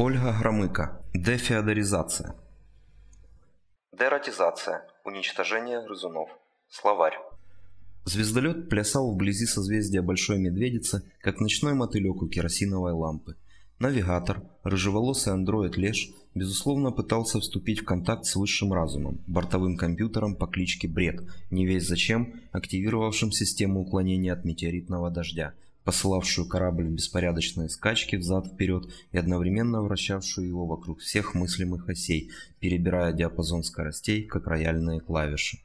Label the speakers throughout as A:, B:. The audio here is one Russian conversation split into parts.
A: Ольга Громыко. Дефеодоризация.
B: Дератизация. Уничтожение грызунов. Словарь.
A: Звездолет плясал вблизи созвездия Большой Медведицы, как ночной мотылек у керосиновой лампы. Навигатор, рыжеволосый андроид Леш, безусловно пытался вступить в контакт с высшим разумом, бортовым компьютером по кличке Бред, не весь зачем активировавшим систему уклонения от метеоритного дождя – посылавшую корабль в беспорядочные скачки взад-вперед и одновременно вращавшую его вокруг всех мыслимых осей, перебирая диапазон скоростей, как рояльные клавиши.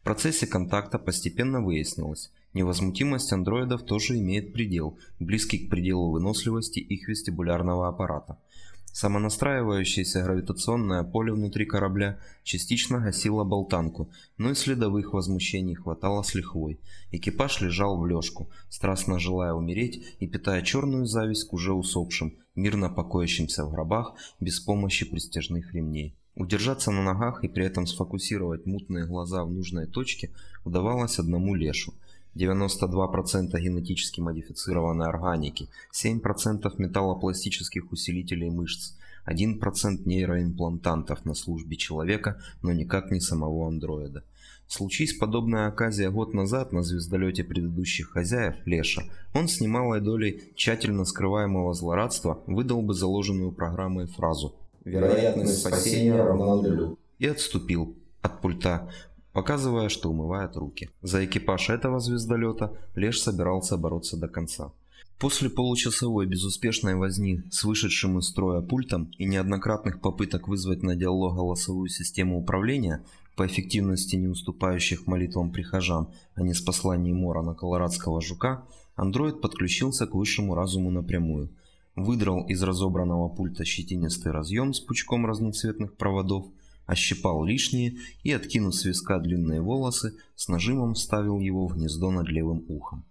A: В процессе контакта постепенно выяснилось, невозмутимость андроидов тоже имеет предел, близкий к пределу выносливости их вестибулярного аппарата – Самонастраивающееся гравитационное поле внутри корабля частично гасило болтанку, но и следовых возмущений хватало с лихвой. Экипаж лежал в лёжку, страстно желая умереть и питая черную зависть к уже усопшим, мирно покоящимся в гробах без помощи пристяжных ремней. Удержаться на ногах и при этом сфокусировать мутные глаза в нужной точке удавалось одному лешу – 92% генетически модифицированной органики, 7% металлопластических усилителей мышц, 1% нейроимплантантов на службе человека, но никак не самого андроида. Случись подобная оказия год назад на звездолете предыдущих хозяев, Леша, он с немалой долей тщательно скрываемого злорадства выдал бы заложенную программой фразу «Вероятность спасения равна нулю» и отступил от пульта, показывая, что умывает руки. За экипаж этого звездолета Леш собирался бороться до конца. После получасовой безуспешной возни с вышедшим из строя пультом и неоднократных попыток вызвать на диалог голосовую систему управления, по эффективности не уступающих молитвам прихожан, а не с посланием Мора на колорадского жука, андроид подключился к высшему разуму напрямую. Выдрал из разобранного пульта щетинистый разъем с пучком разноцветных проводов – ощипал лишние и, откинув с виска длинные волосы, с нажимом вставил его в гнездо над левым ухом.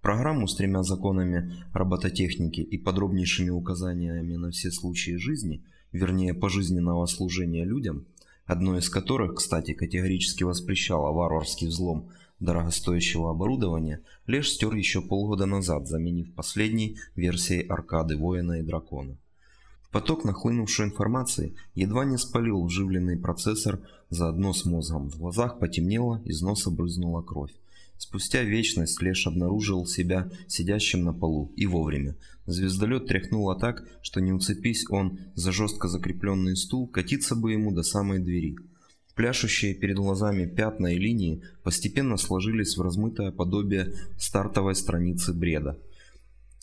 A: Программу с тремя законами робототехники и подробнейшими указаниями на все случаи жизни, вернее пожизненного служения людям, одно из которых, кстати, категорически воспрещало варварский взлом дорогостоящего оборудования, лишь стер еще полгода назад, заменив последней версией аркады воина и дракона. Поток нахлынувшей информации едва не спалил вживленный процессор заодно с мозгом. В глазах потемнело, из носа брызнула кровь. Спустя вечность Леш обнаружил себя сидящим на полу, и вовремя. Звездолет тряхнуло так, что не уцепись он за жестко закрепленный стул, катиться бы ему до самой двери. Пляшущие перед глазами пятна и линии постепенно сложились в размытое подобие стартовой страницы бреда.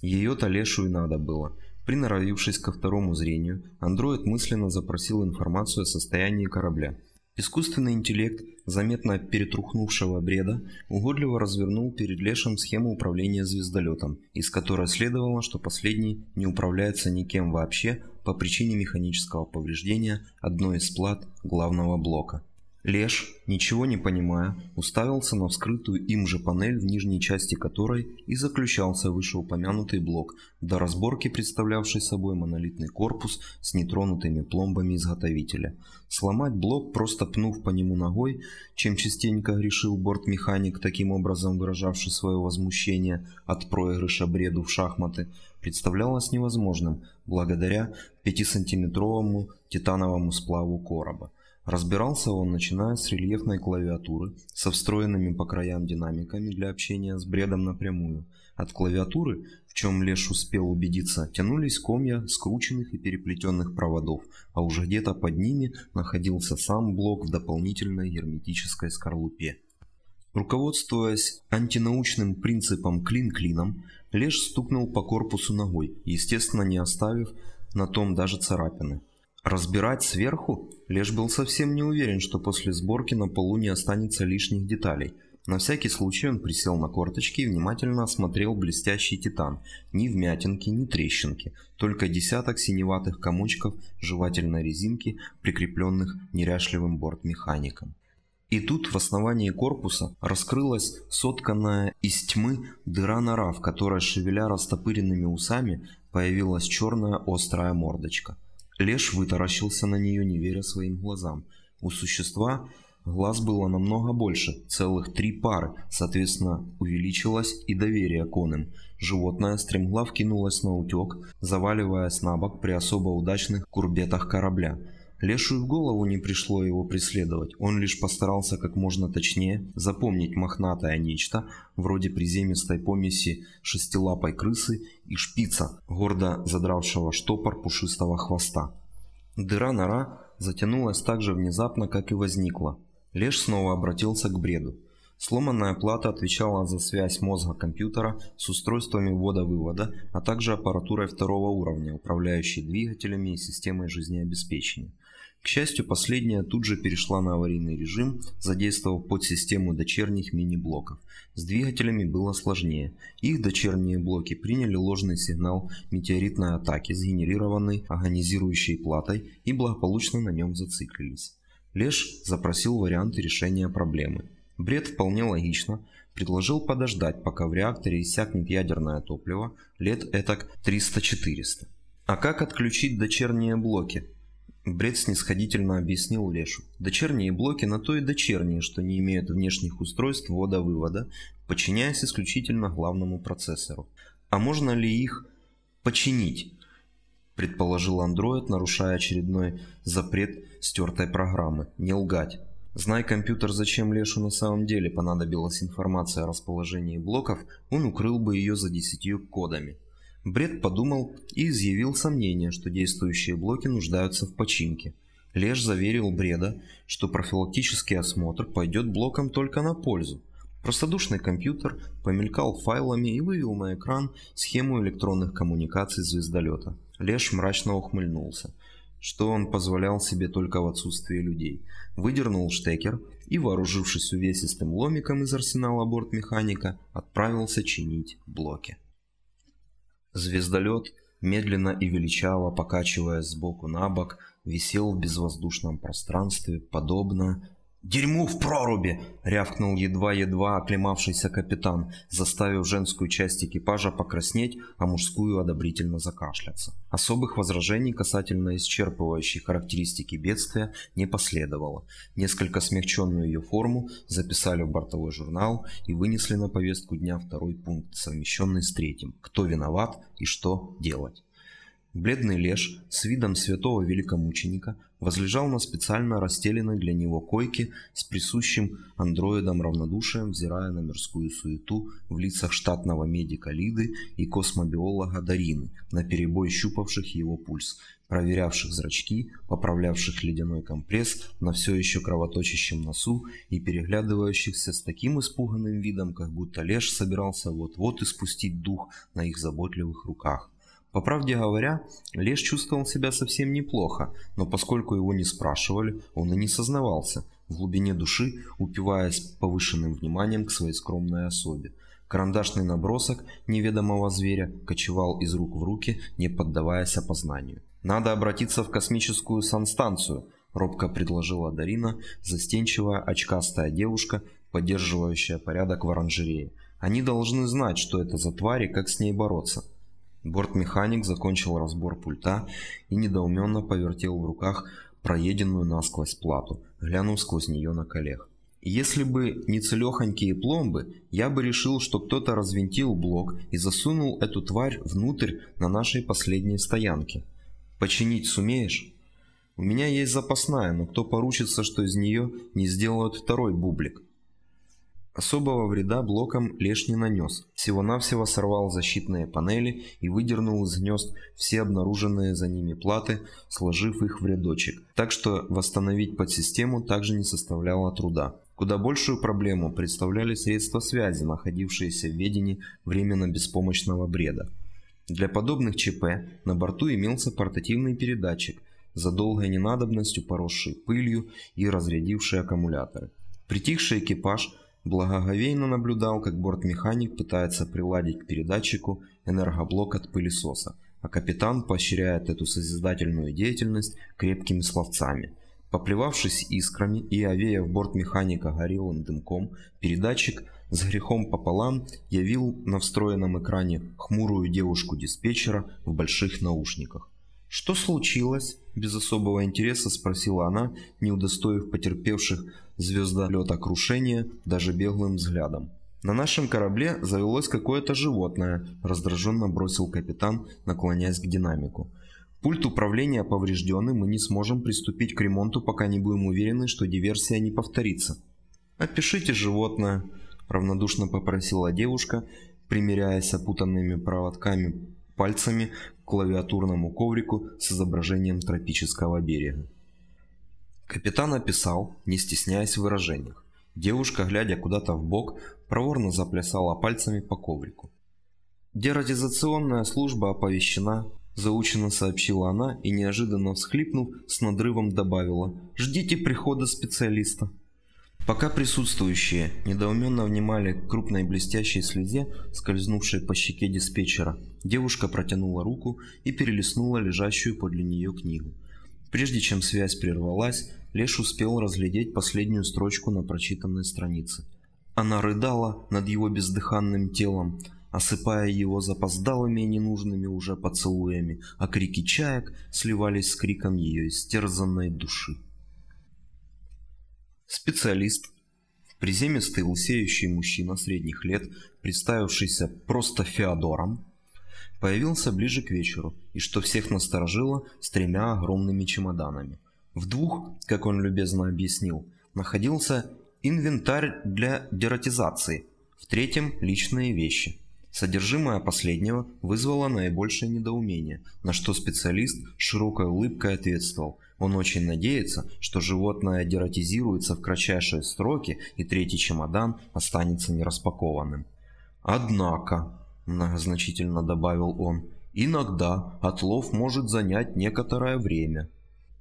A: Ее-то Лешу и надо было – Приноровившись ко второму зрению, андроид мысленно запросил информацию о состоянии корабля. Искусственный интеллект, заметно перетрухнувшего бреда, угодливо развернул перед Лешем схему управления звездолетом, из которой следовало, что последний не управляется никем вообще по причине механического повреждения одной из плат главного блока. Леш, ничего не понимая, уставился на вскрытую им же панель, в нижней части которой и заключался вышеупомянутый блок, до разборки представлявший собой монолитный корпус с нетронутыми пломбами изготовителя. Сломать блок, просто пнув по нему ногой, чем частенько грешил бортмеханик, таким образом выражавший свое возмущение от проигрыша бреду в шахматы, представлялось невозможным благодаря 5-сантиметровому титановому сплаву короба. Разбирался он, начиная с рельефной клавиатуры, со встроенными по краям динамиками для общения с бредом напрямую. От клавиатуры, в чем Леш успел убедиться, тянулись комья скрученных и переплетенных проводов, а уже где-то под ними находился сам блок в дополнительной герметической скорлупе. Руководствуясь антинаучным принципом клин-клином, Леш стукнул по корпусу ногой, естественно не оставив на том даже царапины. Разбирать сверху? Леш был совсем не уверен, что после сборки на полу не останется лишних деталей. На всякий случай он присел на корточки и внимательно осмотрел блестящий титан. Ни вмятинки, ни трещинки, только десяток синеватых комочков жевательной резинки, прикрепленных неряшливым бортмехаником. И тут в основании корпуса раскрылась сотканная из тьмы дыра нора, в которой, шевеля растопыренными усами, появилась черная острая мордочка. Леш вытаращился на нее, не веря своим глазам. У существа Глаз было намного больше, целых три пары, соответственно, увеличилось и доверие к оным. Животное стремглав кинулось на утек, заваливаясь на бок при особо удачных курбетах корабля. Лешу в голову не пришло его преследовать, он лишь постарался как можно точнее запомнить мохнатое нечто, вроде приземистой помеси шестилапой крысы и шпица, гордо задравшего штопор пушистого хвоста. Дыра-нора затянулась так же внезапно, как и возникла. Леш снова обратился к бреду. Сломанная плата отвечала за связь мозга компьютера с устройствами ввода-вывода, а также аппаратурой второго уровня, управляющей двигателями и системой жизнеобеспечения. К счастью, последняя тут же перешла на аварийный режим, задействовав подсистему дочерних мини-блоков. С двигателями было сложнее. Их дочерние блоки приняли ложный сигнал метеоритной атаки, сгенерированный агонизирующей платой, и благополучно на нем зациклились. Леш запросил варианты решения проблемы. Бред вполне логично. Предложил подождать, пока в реакторе иссякнет ядерное топливо, лет этак 300-400. А как отключить дочерние блоки? Бред снисходительно объяснил Лешу. Дочерние блоки на то и дочерние, что не имеют внешних устройств ввода-вывода, подчиняясь исключительно главному процессору. А можно ли их починить? предположил андроид, нарушая очередной запрет стертой программы. Не лгать. Знай компьютер, зачем Лешу на самом деле понадобилась информация о расположении блоков, он укрыл бы ее за десятью кодами. Бред подумал и изъявил сомнение, что действующие блоки нуждаются в починке. Леш заверил Бреда, что профилактический осмотр пойдет блокам только на пользу. Простодушный компьютер помелькал файлами и вывел на экран схему электронных коммуникаций звездолета. Леш мрачно ухмыльнулся, что он позволял себе только в отсутствии людей. Выдернул штекер и, вооружившись увесистым ломиком из арсенала бортмеханика, отправился чинить блоки. Звездолет, медленно и величаво покачиваясь сбоку на бок, висел в безвоздушном пространстве, подобно «Дерьму в проруби!» — рявкнул едва-едва оклемавшийся капитан, заставив женскую часть экипажа покраснеть, а мужскую одобрительно закашляться. Особых возражений касательно исчерпывающей характеристики бедствия не последовало. Несколько смягченную ее форму записали в бортовой журнал и вынесли на повестку дня второй пункт, совмещенный с третьим. Кто виноват и что делать. Бледный леш с видом святого великомученика возлежал на специально расстеленной для него койке с присущим андроидом равнодушием, взирая на мирскую суету в лицах штатного медика Лиды и космобиолога Дарины, наперебой щупавших его пульс, проверявших зрачки, поправлявших ледяной компресс на все еще кровоточащем носу и переглядывающихся с таким испуганным видом, как будто Леш собирался вот-вот испустить дух на их заботливых руках. По правде говоря, Леш чувствовал себя совсем неплохо, но поскольку его не спрашивали, он и не сознавался, в глубине души упиваясь повышенным вниманием к своей скромной особе. Карандашный набросок неведомого зверя кочевал из рук в руки, не поддаваясь опознанию. «Надо обратиться в космическую санстанцию», – робко предложила Дарина, застенчивая очкастая девушка, поддерживающая порядок в оранжерее. «Они должны знать, что это за твари, как с ней бороться». Бортмеханик закончил разбор пульта и недоуменно повертел в руках проеденную насквозь плату, глянув сквозь нее на коллег. Если бы не целехонькие пломбы, я бы решил, что кто-то развинтил блок и засунул эту тварь внутрь на нашей последней стоянке. Починить сумеешь? У меня есть запасная, но кто поручится, что из нее не сделают второй бублик? Особого вреда блокам Леш не нанес, всего-навсего сорвал защитные панели и выдернул из гнезд все обнаруженные за ними платы, сложив их в рядочек, так что восстановить подсистему также не составляло труда. Куда большую проблему представляли средства связи, находившиеся в ведении временно беспомощного бреда. Для подобных ЧП на борту имелся портативный передатчик, за долгой ненадобностью поросший пылью и разрядивший аккумуляторы. Притихший экипаж – Благоговейно наблюдал, как бортмеханик пытается приладить к передатчику энергоблок от пылесоса, а капитан поощряет эту созидательную деятельность крепкими словцами. Поплевавшись искрами и овеяв бортмеханика горелым дымком, передатчик с грехом пополам явил на встроенном экране хмурую девушку-диспетчера в больших наушниках. «Что случилось?» – без особого интереса спросила она, не удостоив потерпевших звездолета крушения даже беглым взглядом. «На нашем корабле завелось какое-то животное», – раздраженно бросил капитан, наклоняясь к динамику. «Пульт управления поврежден, мы не сможем приступить к ремонту, пока не будем уверены, что диверсия не повторится». «Опишите животное», – равнодушно попросила девушка, примеряясь опутанными проводками пальцами к клавиатурному коврику с изображением тропического берега. Капитан описал, не стесняясь в выражениях. Девушка, глядя куда-то в бок, проворно заплясала пальцами по коврику. «Дерадизационная служба оповещена», – заученно сообщила она и, неожиданно всхлипнув, с надрывом добавила «Ждите прихода специалиста». Пока присутствующие недоуменно внимали к крупной блестящей слезе, скользнувшей по щеке диспетчера, девушка протянула руку и перелистнула лежащую подле нее книгу. Прежде чем связь прервалась, Леш успел разглядеть последнюю строчку на прочитанной странице. Она рыдала над его бездыханным телом, осыпая его запоздалыми и ненужными уже поцелуями, а крики чаек сливались с криком ее истерзанной души. Специалист, приземистый лысеющий мужчина средних лет, представившийся просто Феодором, появился ближе к вечеру и, что всех насторожило, с тремя огромными чемоданами. В двух, как он любезно объяснил, находился инвентарь для дератизации, в третьем – личные вещи. Содержимое последнего вызвало наибольшее недоумение, на что специалист широкой улыбкой ответствовал – он очень надеется, что животное дератизируется в кратчайшие сроки и третий чемодан останется нераспакованным. «Однако», – многозначительно добавил он, – «иногда отлов может занять некоторое время».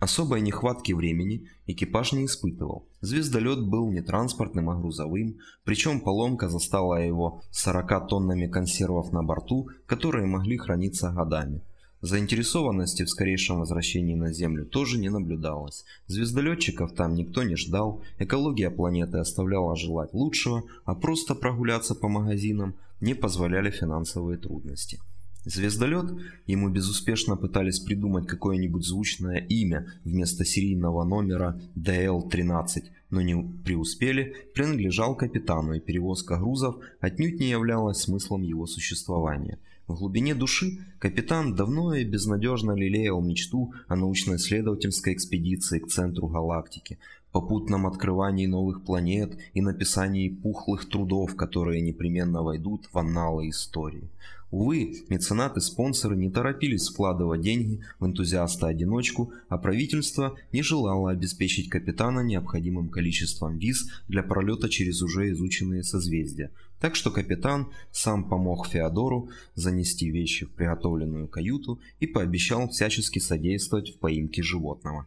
A: Особой нехватки времени экипаж не испытывал. Звездолет был не транспортным, а грузовым, причем поломка застала его 40 тоннами консервов на борту, которые могли храниться годами. Заинтересованности в скорейшем возвращении на Землю тоже не наблюдалось. Звездолетчиков там никто не ждал, экология планеты оставляла желать лучшего, а просто прогуляться по магазинам не позволяли финансовые трудности. Звездолет, ему безуспешно пытались придумать какое-нибудь звучное имя вместо серийного номера DL-13, но не преуспели, принадлежал капитану, и перевозка грузов отнюдь не являлась смыслом его существования – в глубине души капитан давно и безнадежно лелеял мечту о научно-исследовательской экспедиции к центру галактики, попутном открывании новых планет и написании пухлых трудов, которые непременно войдут в анналы истории. Увы, меценаты-спонсоры не торопились вкладывать деньги в энтузиаста-одиночку, а правительство не желало обеспечить капитана необходимым количеством виз для пролета через уже изученные созвездия. Так что капитан сам помог Феодору занести вещи в приготовленную каюту и пообещал всячески содействовать в поимке животного.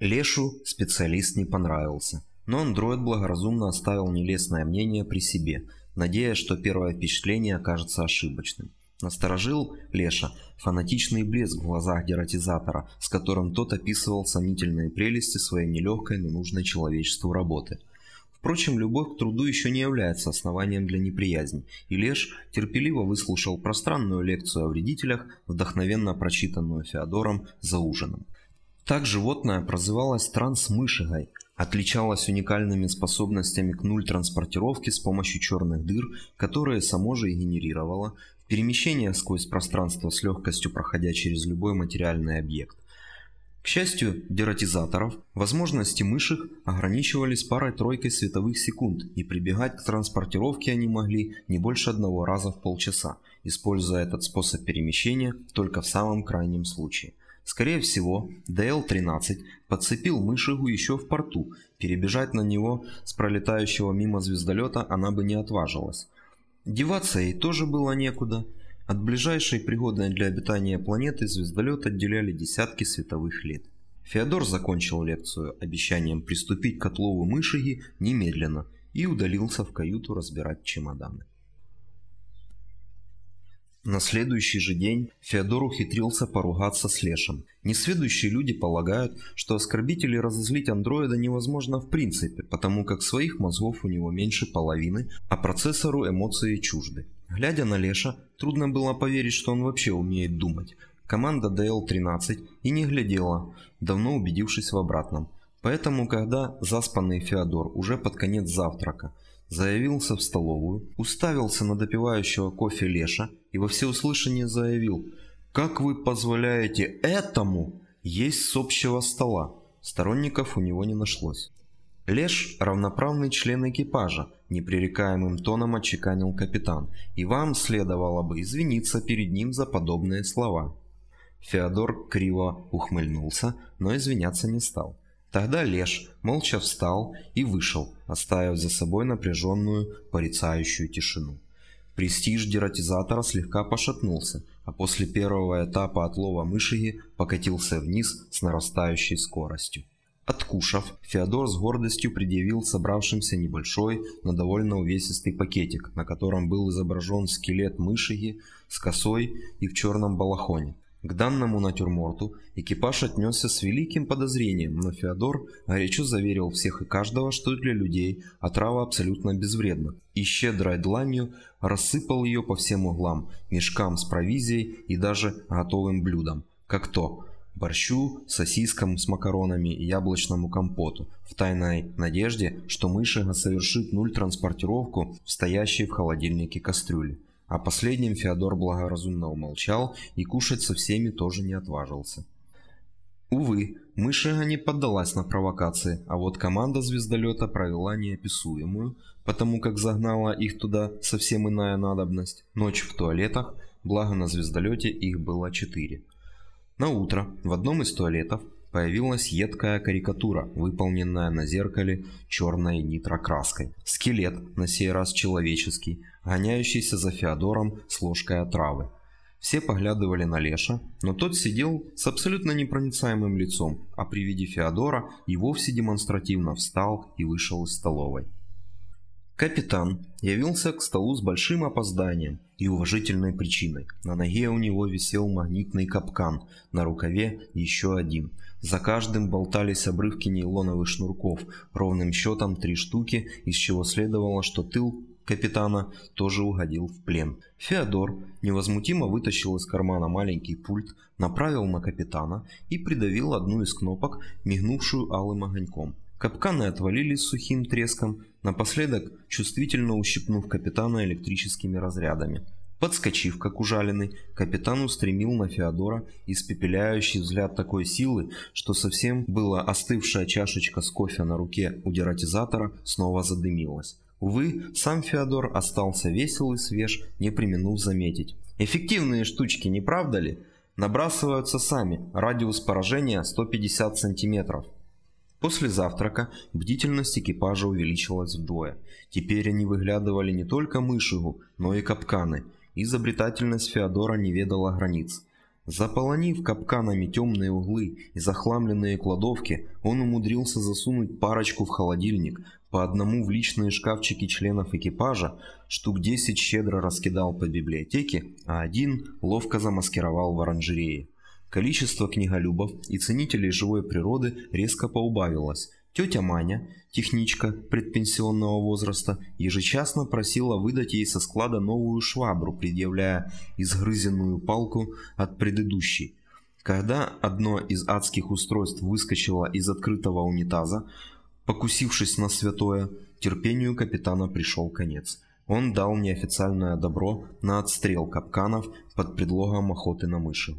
A: Лешу специалист не понравился, но андроид благоразумно оставил нелестное мнение при себе – надеясь, что первое впечатление окажется ошибочным. Насторожил Леша фанатичный блеск в глазах дератизатора, с которым тот описывал сомнительные прелести своей нелегкой, но нужной человечеству работы. Впрочем, любовь к труду еще не является основанием для неприязни, и Леш терпеливо выслушал пространную лекцию о вредителях, вдохновенно прочитанную Феодором за ужином. Так животное прозывалось трансмышигой, отличалась уникальными способностями к нуль-транспортировке с помощью черных дыр, которые само же и генерировало, перемещение сквозь пространство с легкостью проходя через любой материальный объект. К счастью дератизаторов, возможности мышек ограничивались парой-тройкой световых секунд, и прибегать к транспортировке они могли не больше одного раза в полчаса, используя этот способ перемещения только в самом крайнем случае. Скорее всего, ДЛ-13 подцепил мышигу еще в порту, перебежать на него с пролетающего мимо звездолета она бы не отважилась. Деваться ей тоже было некуда. От ближайшей пригодной для обитания планеты звездолет отделяли десятки световых лет. Феодор закончил лекцию обещанием приступить к отлову мышиги немедленно и удалился в каюту разбирать чемоданы. На следующий же день Феодор ухитрился поругаться с Лешем. Несведущие люди полагают, что оскорбить или разозлить андроида невозможно в принципе, потому как своих мозгов у него меньше половины, а процессору эмоции чужды. Глядя на Леша, трудно было поверить, что он вообще умеет думать. команда ДЛ-13 и не глядела, давно убедившись в обратном. Поэтому, когда заспанный Феодор уже под конец завтрака заявился в столовую, уставился на допивающего кофе Леша и во всеуслышание заявил «Как вы позволяете этому есть с общего стола?» Сторонников у него не нашлось. Леш – равноправный член экипажа, непререкаемым тоном отчеканил капитан, и вам следовало бы извиниться перед ним за подобные слова. Феодор криво ухмыльнулся, но извиняться не стал. Тогда Леш молча встал и вышел, оставив за собой напряженную, порицающую тишину. Престиж дератизатора слегка пошатнулся, а после первого этапа отлова мышиги покатился вниз с нарастающей скоростью. Откушав, Феодор с гордостью предъявил собравшимся небольшой, но довольно увесистый пакетик, на котором был изображен скелет мышиги с косой и в черном балахоне. К данному натюрморту экипаж отнесся с великим подозрением, но Феодор горячо заверил всех и каждого, что для людей отрава абсолютно безвредна, и щедрой дланью рассыпал ее по всем углам, мешкам с провизией и даже готовым блюдам, как то борщу, сосискам с макаронами и яблочному компоту, в тайной надежде, что мышига совершит нуль транспортировку в стоящей в холодильнике кастрюле. О последнем Феодор благоразумно умолчал и кушать со всеми тоже не отважился. Увы, Мышига не поддалась на провокации, а вот команда звездолета провела неописуемую, потому как загнала их туда совсем иная надобность. Ночь в туалетах, благо на звездолете их было четыре. На утро в одном из туалетов появилась едкая карикатура, выполненная на зеркале черной нитрокраской. Скелет, на сей раз человеческий, гоняющийся за Феодором с ложкой отравы. Все поглядывали на Леша, но тот сидел с абсолютно непроницаемым лицом, а при виде Феодора и вовсе демонстративно встал и вышел из столовой. Капитан явился к столу с большим опозданием и уважительной причиной. На ноге у него висел магнитный капкан, на рукаве еще один. За каждым болтались обрывки нейлоновых шнурков, ровным счетом три штуки, из чего следовало, что тыл капитана тоже угодил в плен. Феодор невозмутимо вытащил из кармана маленький пульт, направил на капитана и придавил одну из кнопок, мигнувшую алым огоньком. Капканы отвалились сухим треском, напоследок чувствительно ущипнув капитана электрическими разрядами. Подскочив, как ужаленный, капитан устремил на Феодора испепеляющий взгляд такой силы, что совсем была остывшая чашечка с кофе на руке у дератизатора снова задымилась. Увы, сам Феодор остался весел и свеж, не применув заметить. Эффективные штучки, не правда ли? Набрасываются сами, радиус поражения 150 сантиметров. После завтрака бдительность экипажа увеличилась вдвое. Теперь они выглядывали не только мышигу, но и капканы. Изобретательность Феодора не ведала границ. Заполонив капканами темные углы и захламленные кладовки, он умудрился засунуть парочку в холодильник, по одному в личные шкафчики членов экипажа, штук 10 щедро раскидал по библиотеке, а один ловко замаскировал в оранжерее. Количество книголюбов и ценителей живой природы резко поубавилось. Тетя Маня, техничка предпенсионного возраста, ежечасно просила выдать ей со склада новую швабру, предъявляя изгрызенную палку от предыдущей. Когда одно из адских устройств выскочило из открытого унитаза, покусившись на святое, терпению капитана пришел конец. Он дал неофициальное добро на отстрел капканов под предлогом охоты на мыши.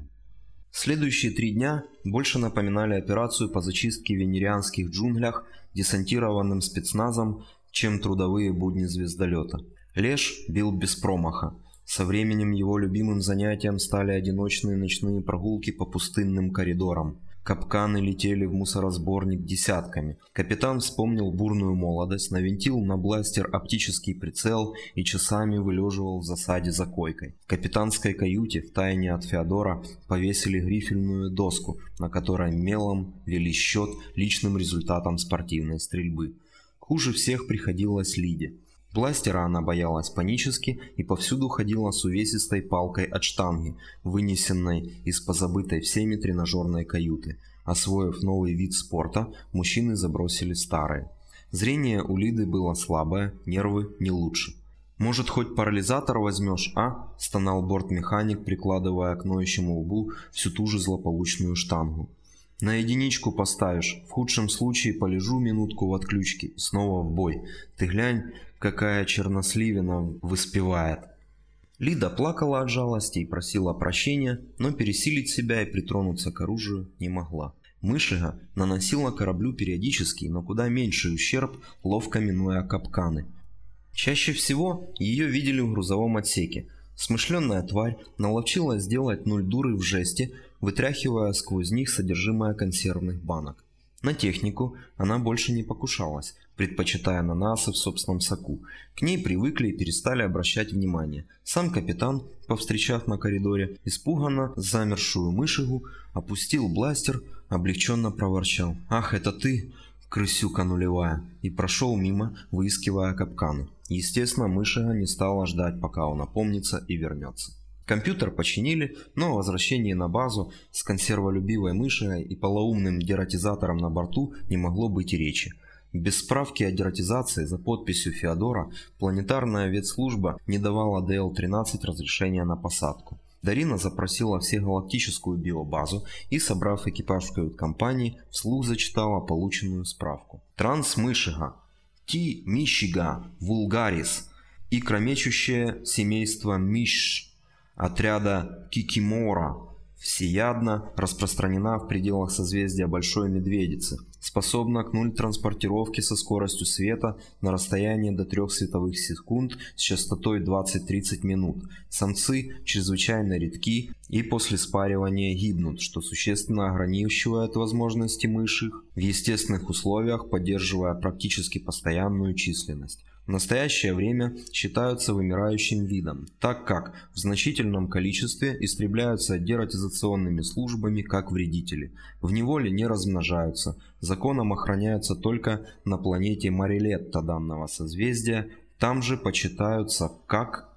A: Следующие три дня больше напоминали операцию по зачистке в венерианских джунглях десантированным спецназом, чем трудовые будни звездолета. Леш бил без промаха. Со временем его любимым занятием стали одиночные ночные прогулки по пустынным коридорам. Капканы летели в мусоросборник десятками. Капитан вспомнил бурную молодость, навинтил на бластер оптический прицел и часами вылеживал в засаде за койкой. В капитанской каюте, в тайне от Феодора, повесили грифельную доску, на которой мелом вели счет личным результатам спортивной стрельбы. Хуже всех приходилось Лиде. Бластера она боялась панически и повсюду ходила с увесистой палкой от штанги, вынесенной из позабытой всеми тренажерной каюты. Освоив новый вид спорта, мужчины забросили старые. Зрение у Лиды было слабое, нервы не лучше. «Может, хоть парализатор возьмешь, а?» – стонал бортмеханик, прикладывая к ноющему лбу всю ту же злополучную штангу. «На единичку поставишь. В худшем случае полежу минутку в отключке. Снова в бой. Ты глянь, какая черносливина выспевает». Лида плакала от жалости и просила прощения, но пересилить себя и притронуться к оружию не могла. Мышига наносила кораблю периодический, но куда меньший ущерб, ловко минуя капканы – Чаще всего ее видели в грузовом отсеке. Смышленная тварь наловчилась сделать нуль дуры в жесте, вытряхивая сквозь них содержимое консервных банок. На технику она больше не покушалась, предпочитая ананасы в собственном соку. К ней привыкли и перестали обращать внимание. Сам капитан, повстречав на коридоре, испуганно замершую мышигу, опустил бластер, облегченно проворчал. «Ах, это ты, крысюка нулевая!» и прошел мимо, выискивая капканы. Естественно, Мышига не стала ждать, пока он опомнится и вернется. Компьютер починили, но о возвращении на базу с консерволюбивой мышей и полоумным дератизатором на борту не могло быть и речи. Без справки о дератизации за подписью Феодора планетарная ветслужба не давала ДЛ-13 разрешения на посадку. Дарина запросила всегалактическую биобазу и, собрав экипаж в кают-компании, вслух зачитала полученную справку. Трансмышига Ти Мищига вулгарис и кромечущее семейство Миш отряда Кикимора всеядно распространена в пределах созвездия Большой Медведицы, способна к нуль транспортировке со скоростью света на расстоянии до 3 световых секунд с частотой 20-30 минут. Самцы чрезвычайно редки и после спаривания гибнут, что существенно ограничивает возможности мышек в естественных условиях, поддерживая практически постоянную численность в настоящее время считаются вымирающим видом, так как в значительном количестве истребляются дератизационными службами как вредители, в неволе не размножаются, законом охраняются только на планете Марилетта данного созвездия, там же почитаются как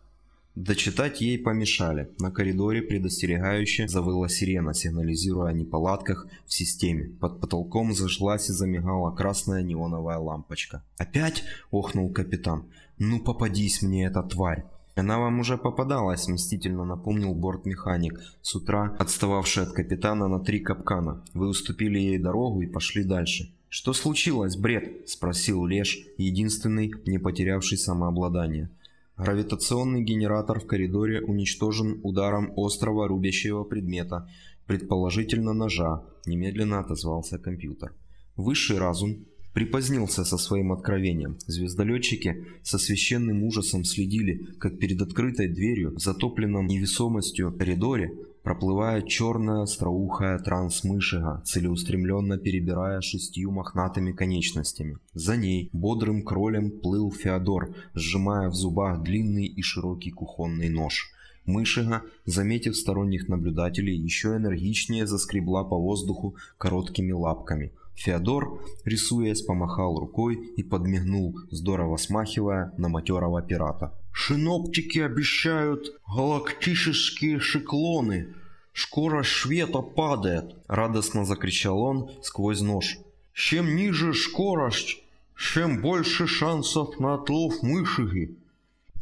A: Дочитать ей помешали. На коридоре предостерегающе завыла сирена, сигнализируя о неполадках в системе. Под потолком зажглась и замигала красная неоновая лампочка. «Опять?» – охнул капитан. «Ну попадись мне эта тварь!» «Она вам уже попадалась», – мстительно напомнил бортмеханик, с утра отстававший от капитана на три капкана. «Вы уступили ей дорогу и пошли дальше». «Что случилось, бред?» – спросил Леш, единственный, не потерявший самообладание. Гравитационный генератор в коридоре уничтожен ударом острого рубящего предмета, предположительно ножа, немедленно отозвался компьютер. Высший разум припозднился со своим откровением. Звездолетчики со священным ужасом следили, как перед открытой дверью в затопленном невесомостью коридоре проплывает черная остроухая трансмышига, целеустремленно перебирая шестью мохнатыми конечностями. За ней бодрым кролем плыл Феодор, сжимая в зубах длинный и широкий кухонный нож. Мышига, заметив сторонних наблюдателей, еще энергичнее заскребла по воздуху короткими лапками – Феодор, рисуясь, помахал рукой и подмигнул, здорово смахивая на матерого пирата. «Шиноптики обещают галактические шиклоны. Скорость света падает!» – радостно закричал он сквозь нож. «Чем ниже скорость, чем больше шансов на отлов мышиги!»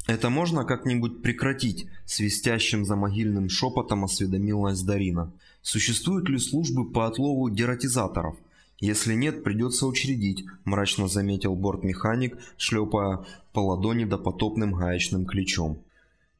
A: «Это можно как-нибудь прекратить?» – свистящим за могильным шепотом осведомилась Дарина. «Существуют ли службы по отлову дератизаторов?» «Если нет, придется учредить», – мрачно заметил бортмеханик, шлепая по ладони допотопным гаечным ключом.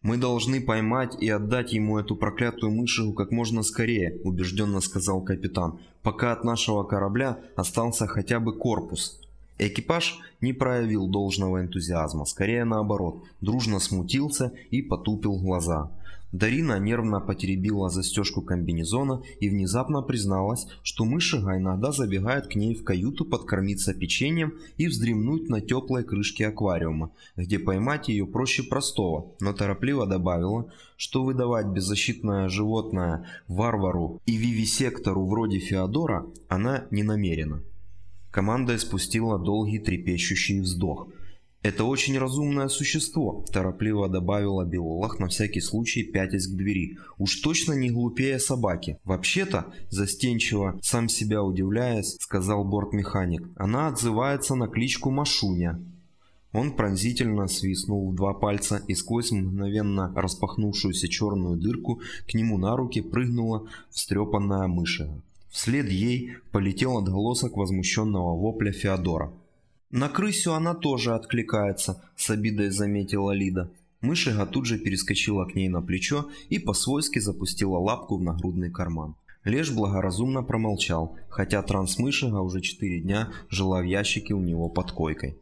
A: «Мы должны поймать и отдать ему эту проклятую мышигу как можно скорее», – убежденно сказал капитан, «пока от нашего корабля остался хотя бы корпус». Экипаж не проявил должного энтузиазма, скорее наоборот, дружно смутился и потупил глаза. Дарина нервно потеребила застежку комбинезона и внезапно призналась, что мышига иногда забегает к ней в каюту подкормиться печеньем и вздремнуть на теплой крышке аквариума, где поймать ее проще простого, но торопливо добавила, что выдавать беззащитное животное варвару и вивисектору вроде Феодора она не намерена. Команда испустила долгий трепещущий вздох – «Это очень разумное существо», – торопливо добавила биолог, на всякий случай пятясь к двери. «Уж точно не глупее собаки. Вообще-то, застенчиво, сам себя удивляясь, сказал бортмеханик, она отзывается на кличку Машуня». Он пронзительно свистнул в два пальца, и сквозь мгновенно распахнувшуюся черную дырку к нему на руки прыгнула встрепанная мышига. Вслед ей полетел отголосок возмущенного вопля Феодора. «На крысю она тоже откликается», – с обидой заметила Лида. Мышига тут же перескочила к ней на плечо и по-свойски запустила лапку в нагрудный карман. Леш благоразумно промолчал, хотя трансмышига уже четыре дня жила в ящике у него под койкой.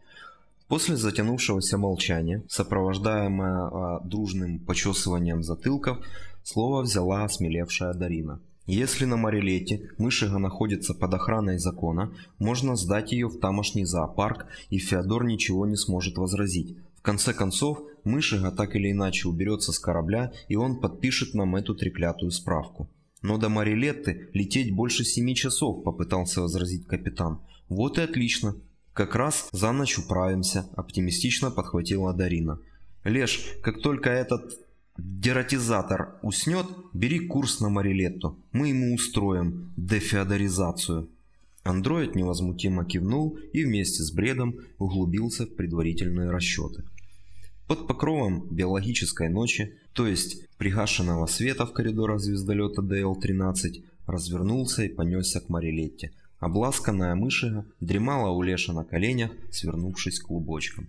A: После затянувшегося молчания, сопровождаемое дружным почесыванием затылков, слово взяла осмелевшая Дарина. Если на Марилете мышига находится под охраной закона, можно сдать ее в тамошний зоопарк, и Феодор ничего не сможет возразить. В конце концов, мышига так или иначе уберется с корабля, и он подпишет нам эту треклятую справку. Но до Марилетты лететь больше семи часов, попытался возразить капитан. Вот и отлично. Как раз за ночь управимся, оптимистично подхватила Дарина. Леш, как только этот дератизатор уснет, бери курс на Марилетту. Мы ему устроим дефеодоризацию. Андроид невозмутимо кивнул и вместе с бредом углубился в предварительные расчеты. Под покровом биологической ночи, то есть пригашенного света в коридорах звездолета ДЛ-13, развернулся и понесся к Марилетте. Обласканная мышига дремала у Леша на коленях, свернувшись клубочком.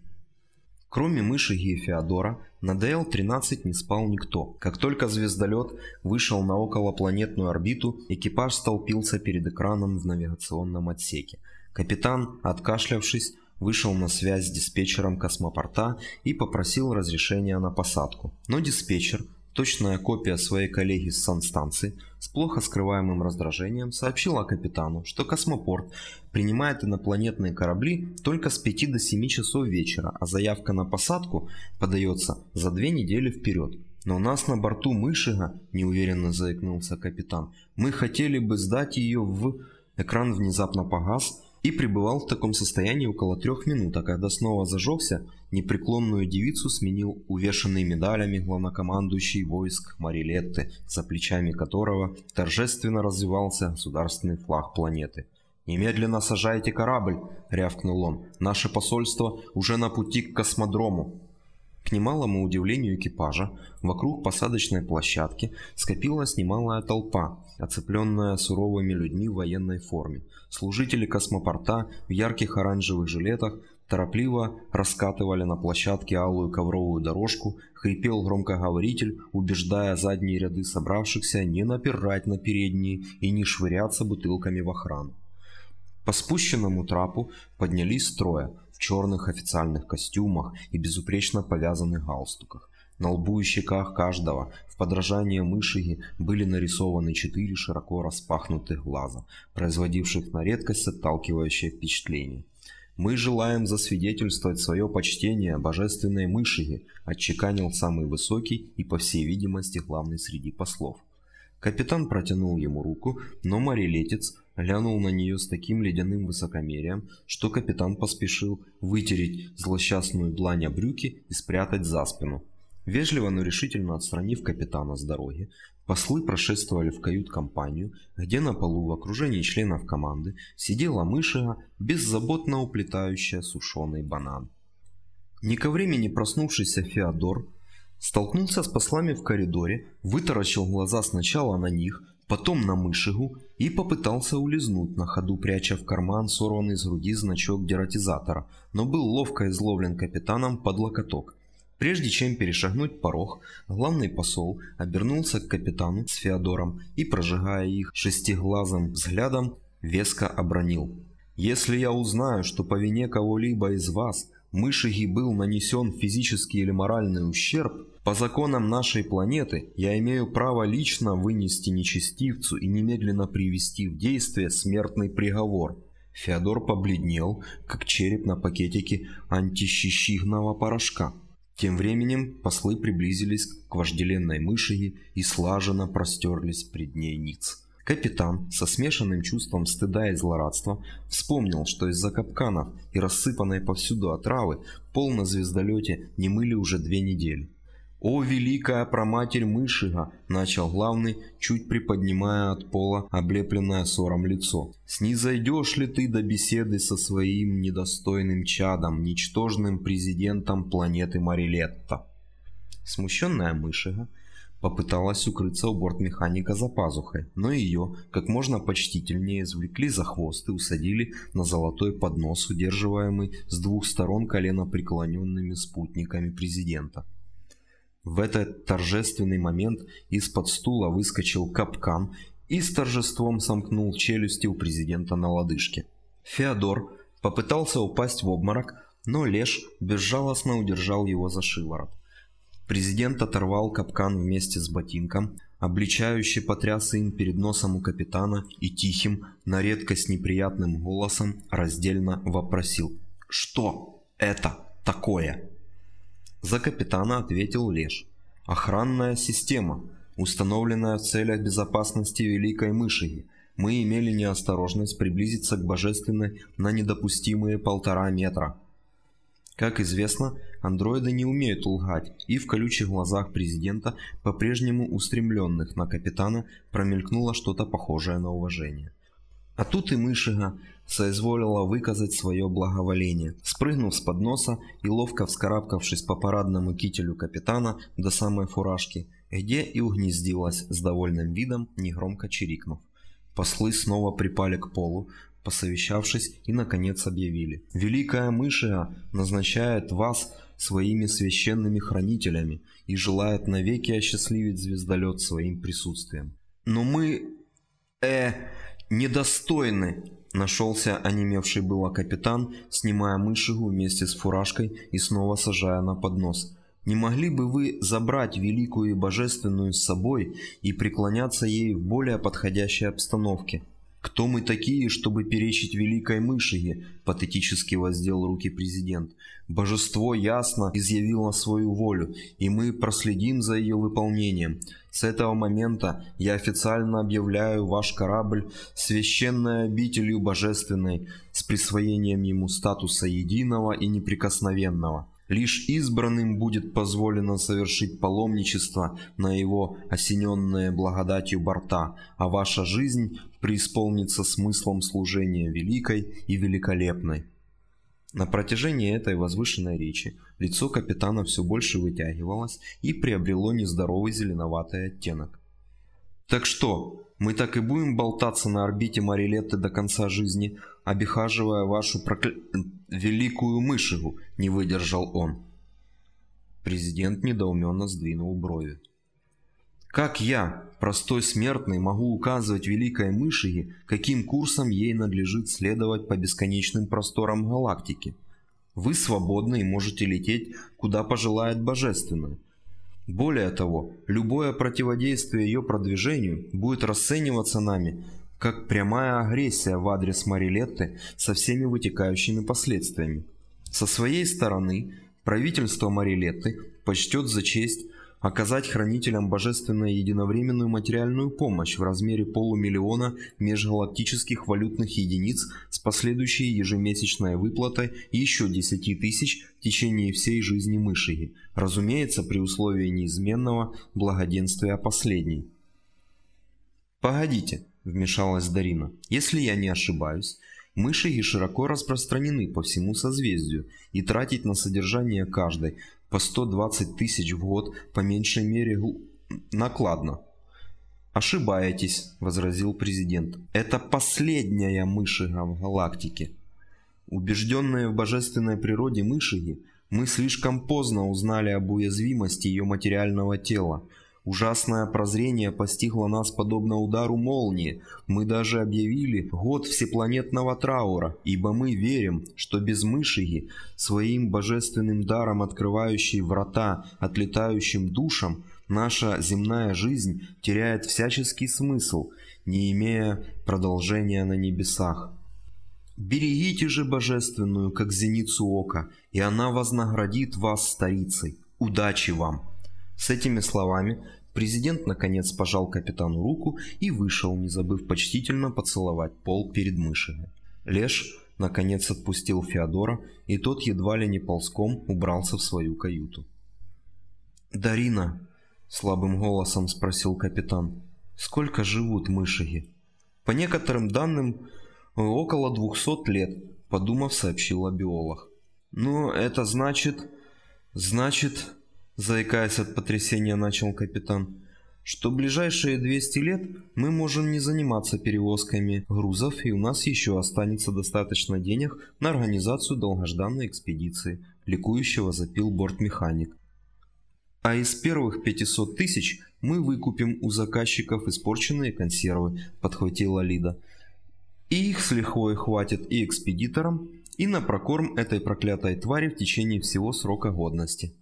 A: Кроме мышиги и Феодора, на ДЛ-13 не спал никто. Как только звездолет вышел на околопланетную орбиту, экипаж столпился перед экраном в навигационном отсеке. Капитан, откашлявшись, вышел на связь с диспетчером космопорта и попросил разрешения на посадку. Но диспетчер, точная копия своей коллеги с санстанции, с плохо скрываемым раздражением сообщила капитану, что космопорт принимает инопланетные корабли только с 5 до 7 часов вечера, а заявка на посадку подается за две недели вперед. «Но нас на борту Мышига», – неуверенно заикнулся капитан. «Мы хотели бы сдать ее в...» Экран внезапно погас, и пребывал в таком состоянии около трех минут, а когда снова зажегся, непреклонную девицу сменил увешанный медалями главнокомандующий войск Марилетты, за плечами которого торжественно развивался государственный флаг планеты. «Немедленно сажайте корабль!» – рявкнул он. «Наше посольство уже на пути к космодрому!» К немалому удивлению экипажа, вокруг посадочной площадки скопилась немалая толпа, оцепленная суровыми людьми в военной форме. Служители космопорта в ярких оранжевых жилетах торопливо раскатывали на площадке алую ковровую дорожку, хрипел громкоговоритель, убеждая задние ряды собравшихся не напирать на передние и не швыряться бутылками в охрану. По спущенному трапу поднялись трое – черных официальных костюмах и безупречно повязанных галстуках. На лбу и щеках каждого в подражание мышиги были нарисованы четыре широко распахнутых глаза, производивших на редкость отталкивающее впечатление. «Мы желаем засвидетельствовать свое почтение божественной мышиге», отчеканил самый высокий и, по всей видимости, главный среди послов. Капитан протянул ему руку, но морелетец глянул на нее с таким ледяным высокомерием, что капитан поспешил вытереть злосчастную длань брюки и спрятать за спину. Вежливо, но решительно отстранив капитана с дороги, послы прошествовали в кают-компанию, где на полу в окружении членов команды сидела мышига, беззаботно уплетающая сушеный банан. Не ко времени проснувшийся Феодор столкнулся с послами в коридоре, вытаращил глаза сначала на них, потом на мышигу и попытался улизнуть на ходу, пряча в карман сорванный с груди значок дератизатора, но был ловко изловлен капитаном под локоток. Прежде чем перешагнуть порог, главный посол обернулся к капитану с Феодором и, прожигая их шестиглазым взглядом, веско обронил. «Если я узнаю, что по вине кого-либо из вас Мышиги был нанесен физический или моральный ущерб, по законам нашей планеты я имею право лично вынести нечестивцу и немедленно привести в действие смертный приговор. Феодор побледнел, как череп на пакетике антищищигного порошка. Тем временем послы приблизились к вожделенной мышиге и слаженно простерлись пред ней ниц. Капитан, со смешанным чувством стыда и злорадства, вспомнил, что из-за капканов и рассыпанной повсюду отравы пол на звездолете не мыли уже две недели. «О, великая проматерь Мышига!» – начал главный, чуть приподнимая от пола облепленное ссором лицо. «Снизойдешь ли ты до беседы со своим недостойным чадом, ничтожным президентом планеты Марилетта?» Смущенная Мышига попыталась укрыться у бортмеханика за пазухой, но ее как можно почтительнее извлекли за хвост и усадили на золотой поднос, удерживаемый с двух сторон колено преклоненными спутниками президента. В этот торжественный момент из-под стула выскочил капкан и с торжеством сомкнул челюсти у президента на лодыжке. Феодор попытался упасть в обморок, но Леш безжалостно удержал его за шиворот. Президент оторвал капкан вместе с ботинком, обличающе потряс им перед носом у капитана и тихим, на редкость неприятным голосом раздельно вопросил «Что это такое?» За капитана ответил Леш. Охранная система, установленная в целях безопасности Великой Мышиги. Мы имели неосторожность приблизиться к Божественной на недопустимые полтора метра. Как известно, андроиды не умеют лгать, и в колючих глазах президента, по-прежнему устремленных на капитана, промелькнуло что-то похожее на уважение. А тут и Мышига соизволила выказать свое благоволение. Спрыгнув с подноса и ловко вскарабкавшись по парадному кителю капитана до самой фуражки, где и угнездилась с довольным видом, негромко чирикнув. Послы снова припали к полу, посовещавшись и наконец объявили. «Великая Мышиа назначает вас своими священными хранителями и желает навеки осчастливить звездолет своим присутствием. Но мы... э... недостойны Нашелся онемевший было капитан, снимая мышигу вместе с фуражкой и снова сажая на поднос. «Не могли бы вы забрать великую и божественную с собой и преклоняться ей в более подходящей обстановке?» «Кто мы такие, чтобы перечить великой мышиге?» – патетически воздел руки президент. «Божество ясно изъявило свою волю, и мы проследим за ее выполнением. С этого момента я официально объявляю ваш корабль священной обителью божественной с присвоением ему статуса единого и неприкосновенного. Лишь избранным будет позволено совершить паломничество на его осененные благодатью борта, а ваша жизнь преисполнится смыслом служения великой и великолепной. На протяжении этой возвышенной речи лицо капитана все больше вытягивалось и приобрело нездоровый зеленоватый оттенок. «Так что, мы так и будем болтаться на орбите Марилетты до конца жизни, обихаживая вашу прокля... великую мышигу?» – не выдержал он. Президент недоуменно сдвинул брови. Как я, простой смертный, могу указывать великой мышиге, каким курсом ей надлежит следовать по бесконечным просторам галактики? Вы свободны и можете лететь, куда пожелает Божественное. Более того, любое противодействие ее продвижению будет расцениваться нами как прямая агрессия в адрес Марилетты со всеми вытекающими последствиями. Со своей стороны, правительство Марилетты почтет за честь оказать хранителям божественную единовременную материальную помощь в размере полумиллиона межгалактических валютных единиц с последующей ежемесячной выплатой еще 10 тысяч в течение всей жизни мышиги, разумеется, при условии неизменного благоденствия последней. «Погодите», – вмешалась Дарина, – «если я не ошибаюсь, Мышиги широко распространены по всему созвездию, и тратить на содержание каждой по 120 тысяч в год по меньшей мере накладно. «Ошибаетесь», – возразил президент. «Это последняя мышига в галактике. Убежденные в божественной природе мышиги, мы слишком поздно узнали об уязвимости ее материального тела – Ужасное прозрение постигло нас подобно удару молнии. Мы даже объявили год всепланетного траура, ибо мы верим, что без Мышиги, своим божественным даром открывающей врата отлетающим душам, наша земная жизнь теряет всяческий смысл, не имея продолжения на небесах. Берегите же божественную, как зеницу ока, и она вознаградит вас старицей. Удачи вам! С этими словами президент наконец пожал капитану руку и вышел, не забыв почтительно поцеловать пол перед мышами. Леш наконец отпустил Феодора, и тот едва ли не ползком убрался в свою каюту. «Дарина», — слабым голосом спросил капитан, — «сколько живут мышиги?» «По некоторым данным, около двухсот лет», — подумав, сообщила биолог. «Ну, это значит...» «Значит...» — заикаясь от потрясения, начал капитан что ближайшие 200 лет мы можем не заниматься перевозками грузов и у нас еще останется достаточно денег на организацию долгожданной экспедиции, ликующего запил бортмеханик. А из первых 500 тысяч мы выкупим у заказчиков испорченные консервы, подхватила Лида. И их с лихвой хватит и экспедиторам, и на прокорм этой проклятой твари в течение всего срока годности.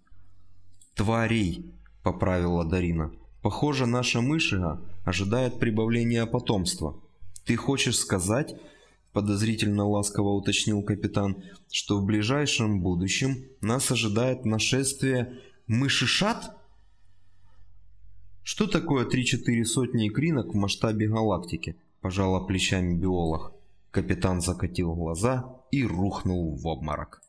A: «Тварей!» – поправила Дарина. Похоже, наша мышига ожидает прибавления потомства. Ты хочешь сказать, подозрительно ласково уточнил капитан, что в ближайшем будущем нас ожидает нашествие мышишат? Что такое 3-4 сотни икринок в масштабе галактики? Пожала плечами биолог. Капитан закатил глаза и рухнул в обморок.